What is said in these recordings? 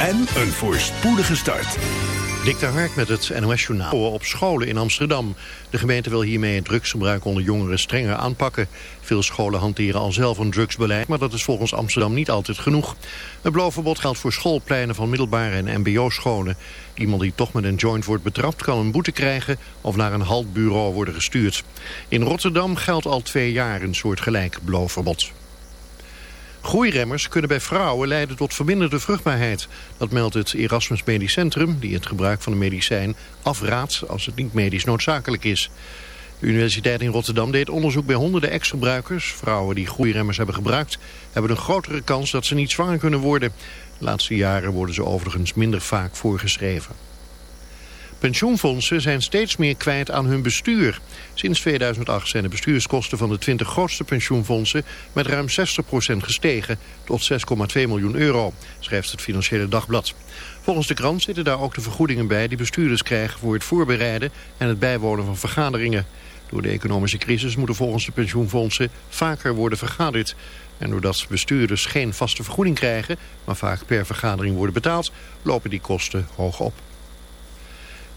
en een voorspoedige start. Dik de met het NOS Journaal op scholen in Amsterdam. De gemeente wil hiermee het drugsgebruik onder jongeren strenger aanpakken. Veel scholen hanteren al zelf een drugsbeleid, maar dat is volgens Amsterdam niet altijd genoeg. Het blowverbod geldt voor schoolpleinen van middelbare en mbo-scholen. Iemand die toch met een joint wordt betrapt kan een boete krijgen of naar een haltbureau worden gestuurd. In Rotterdam geldt al twee jaar een soortgelijk blowverbod. Groeiremmers kunnen bij vrouwen leiden tot verminderde vruchtbaarheid. Dat meldt het Erasmus Medisch Centrum, die het gebruik van de medicijn afraadt als het niet medisch noodzakelijk is. De Universiteit in Rotterdam deed onderzoek bij honderden ex-gebruikers. Vrouwen die groeiremmers hebben gebruikt hebben een grotere kans dat ze niet zwanger kunnen worden. De laatste jaren worden ze overigens minder vaak voorgeschreven. Pensioenfondsen zijn steeds meer kwijt aan hun bestuur. Sinds 2008 zijn de bestuurskosten van de 20 grootste pensioenfondsen met ruim 60% gestegen tot 6,2 miljoen euro, schrijft het Financiële Dagblad. Volgens de krant zitten daar ook de vergoedingen bij die bestuurders krijgen voor het voorbereiden en het bijwonen van vergaderingen. Door de economische crisis moeten volgens de pensioenfondsen vaker worden vergaderd. En doordat bestuurders geen vaste vergoeding krijgen, maar vaak per vergadering worden betaald, lopen die kosten hoog op.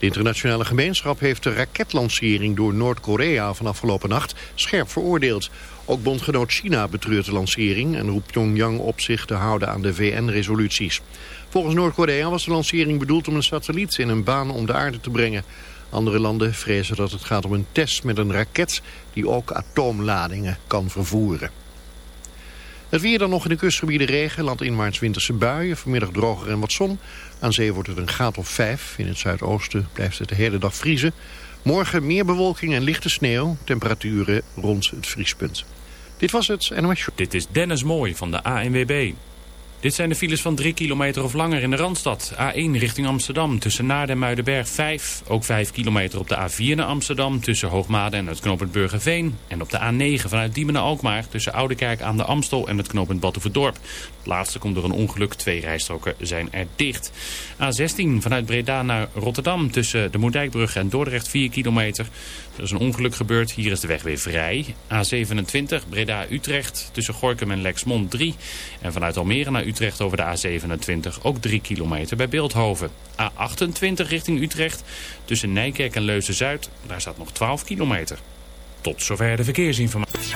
De internationale gemeenschap heeft de raketlancering door Noord-Korea van afgelopen nacht scherp veroordeeld. Ook bondgenoot China betreurt de lancering en roept Pyongyang op zich te houden aan de VN-resoluties. Volgens Noord-Korea was de lancering bedoeld om een satelliet in een baan om de aarde te brengen. Andere landen vrezen dat het gaat om een test met een raket die ook atoomladingen kan vervoeren. Het weer dan nog in de kustgebieden regen, landinwaarts winterse buien, vanmiddag droger en wat zon. Aan zee wordt het een graad of 5. In het zuidoosten blijft het de hele dag vriezen. Morgen meer bewolking en lichte sneeuw. Temperaturen rond het vriespunt. Dit was het NOS Dit is Dennis Mooi van de ANWB. Dit zijn de files van 3 kilometer of langer in de Randstad. A1 richting Amsterdam tussen Naarden en Muidenberg 5. Ook 5 kilometer op de A4 naar Amsterdam tussen Hoogmade en het knooppunt Burgerveen. En op de A9 vanuit Diemen naar Alkmaar tussen Oudekerk aan de Amstel en het knooppunt Batuverdorp. Het laatste komt door een ongeluk. Twee rijstroken zijn er dicht. A16 vanuit Breda naar Rotterdam tussen de Moerdijkbrug en Dordrecht 4 kilometer. Er is een ongeluk gebeurd. Hier is de weg weer vrij. A27 Breda-Utrecht tussen Gorkum en Lexmond 3. En vanuit Almere naar Utrecht over de A27 ook 3 kilometer bij Beeldhoven. A28 richting Utrecht tussen Nijkerk en Leuzen-Zuid. Daar staat nog 12 kilometer. Tot zover de verkeersinformatie.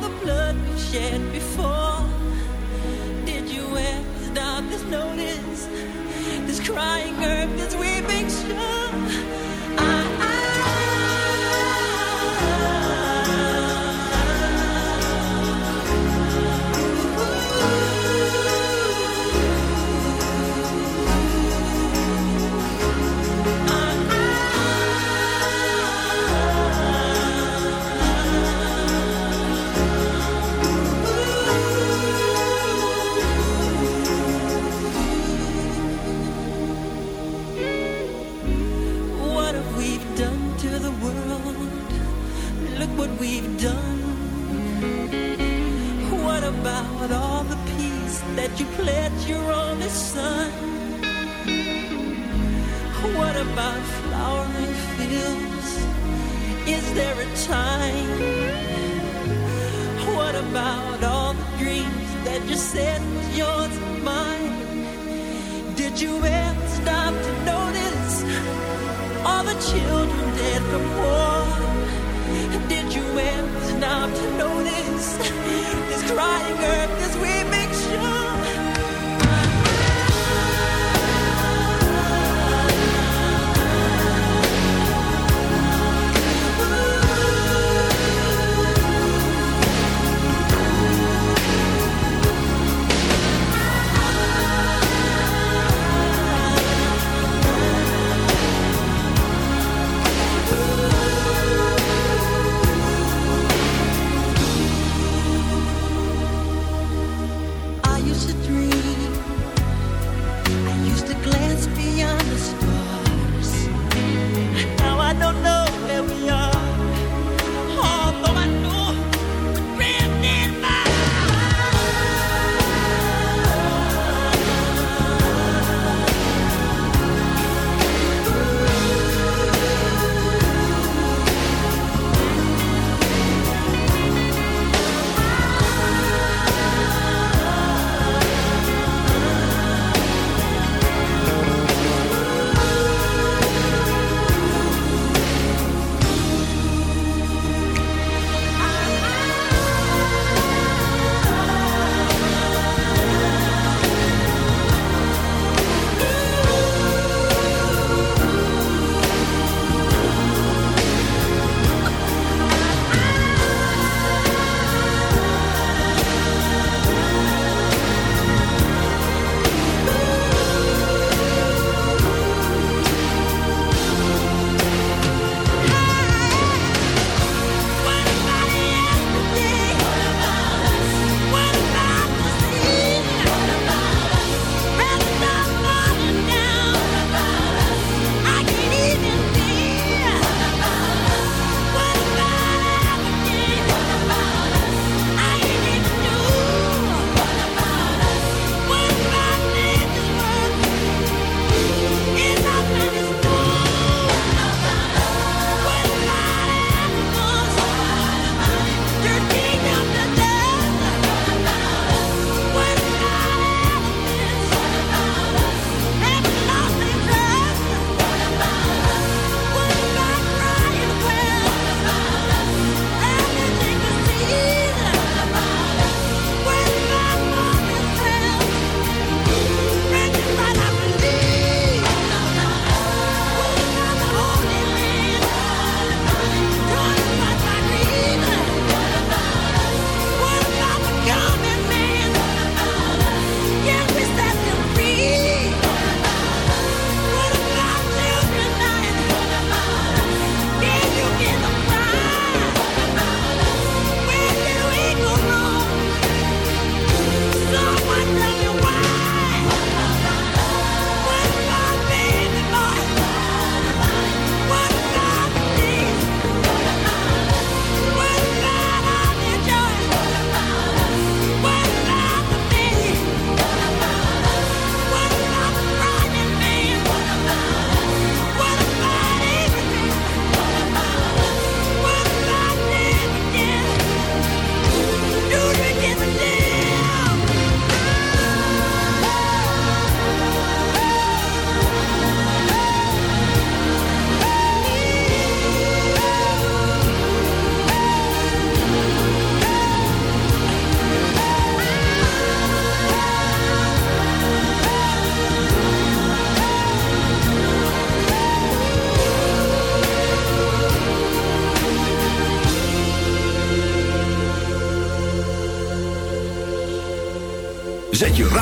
the blood we've shed before. Did you ever stop this notice? This crying earth, only son? What about flowering fields? Is there a time? What about all the dreams that you said was yours and mine? Did you ever stop to notice all the children dead from war?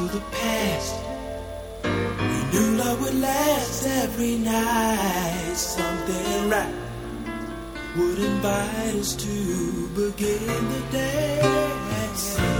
to the past. We knew love would last every night. Something right would invite us to begin the day.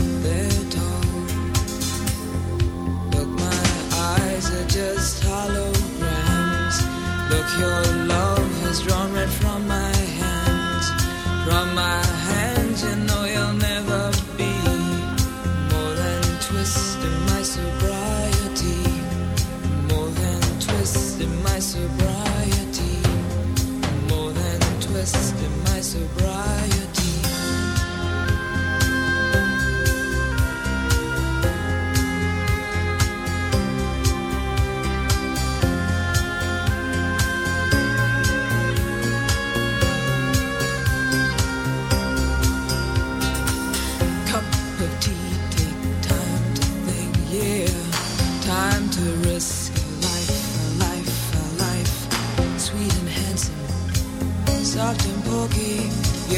Holograms. Look, your love has drawn.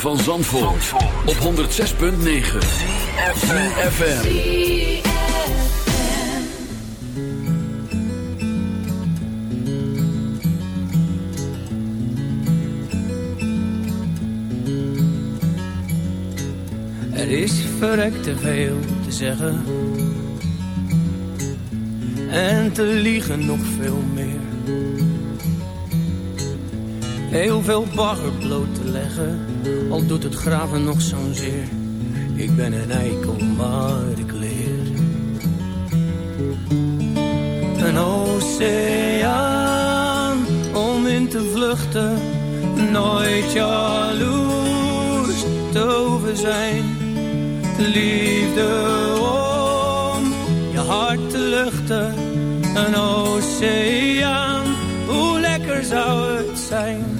Van Zandvoort, op 106.9 FM. Er is verrekt te veel te zeggen. En te liegen nog veel meer. Heel veel bagger bloot te leggen. Al doet het graven nog zo'n zeer. Ik ben een eikel, maar ik leer. Een oceaan om in te vluchten. Nooit jaloers te over zijn. Liefde om je hart te luchten. Een oceaan, hoe lekker zou het zijn.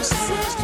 Yes.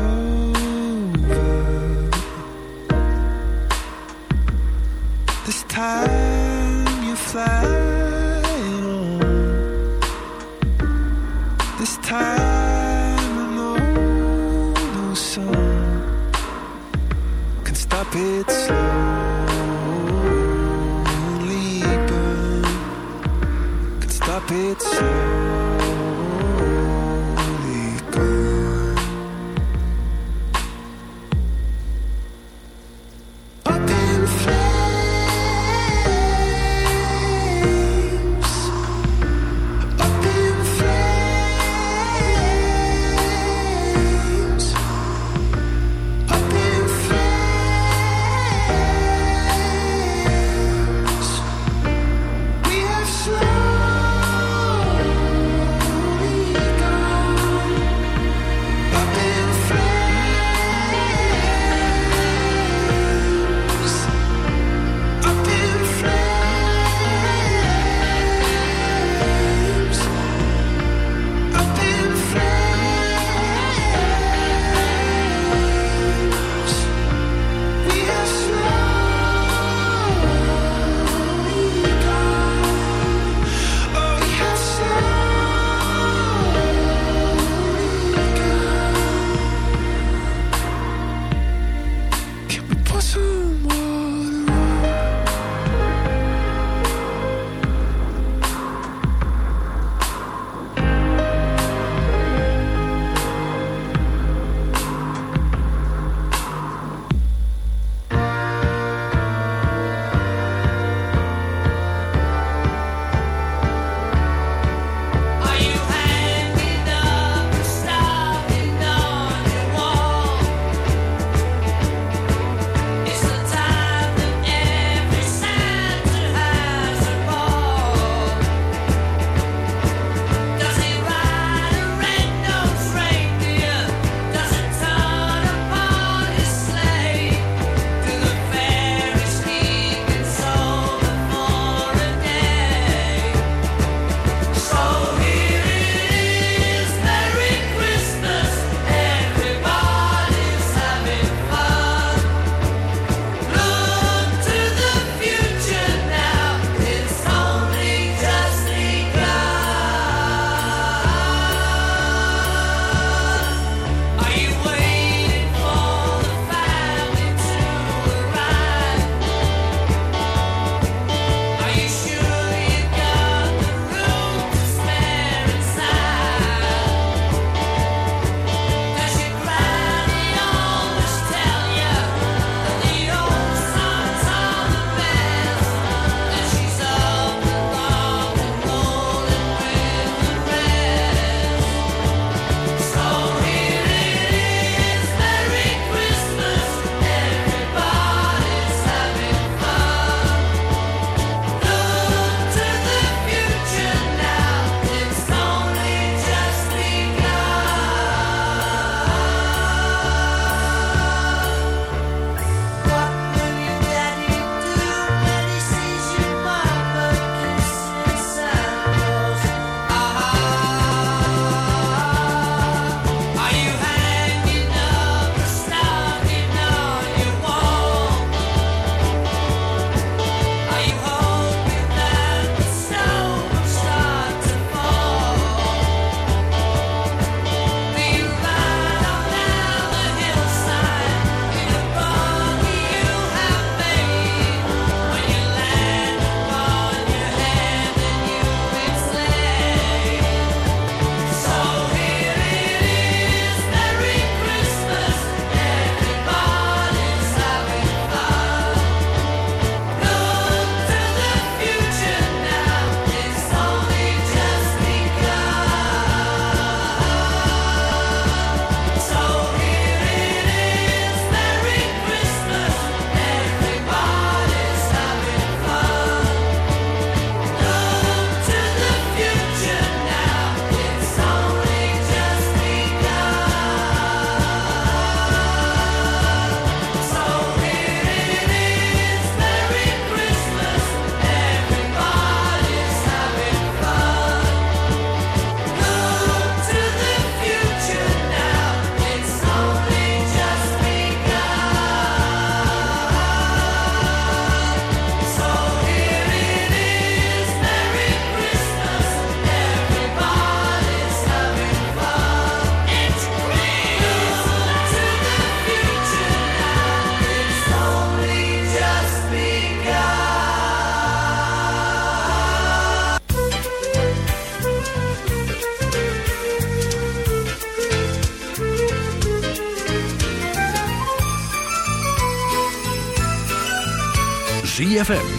Oh.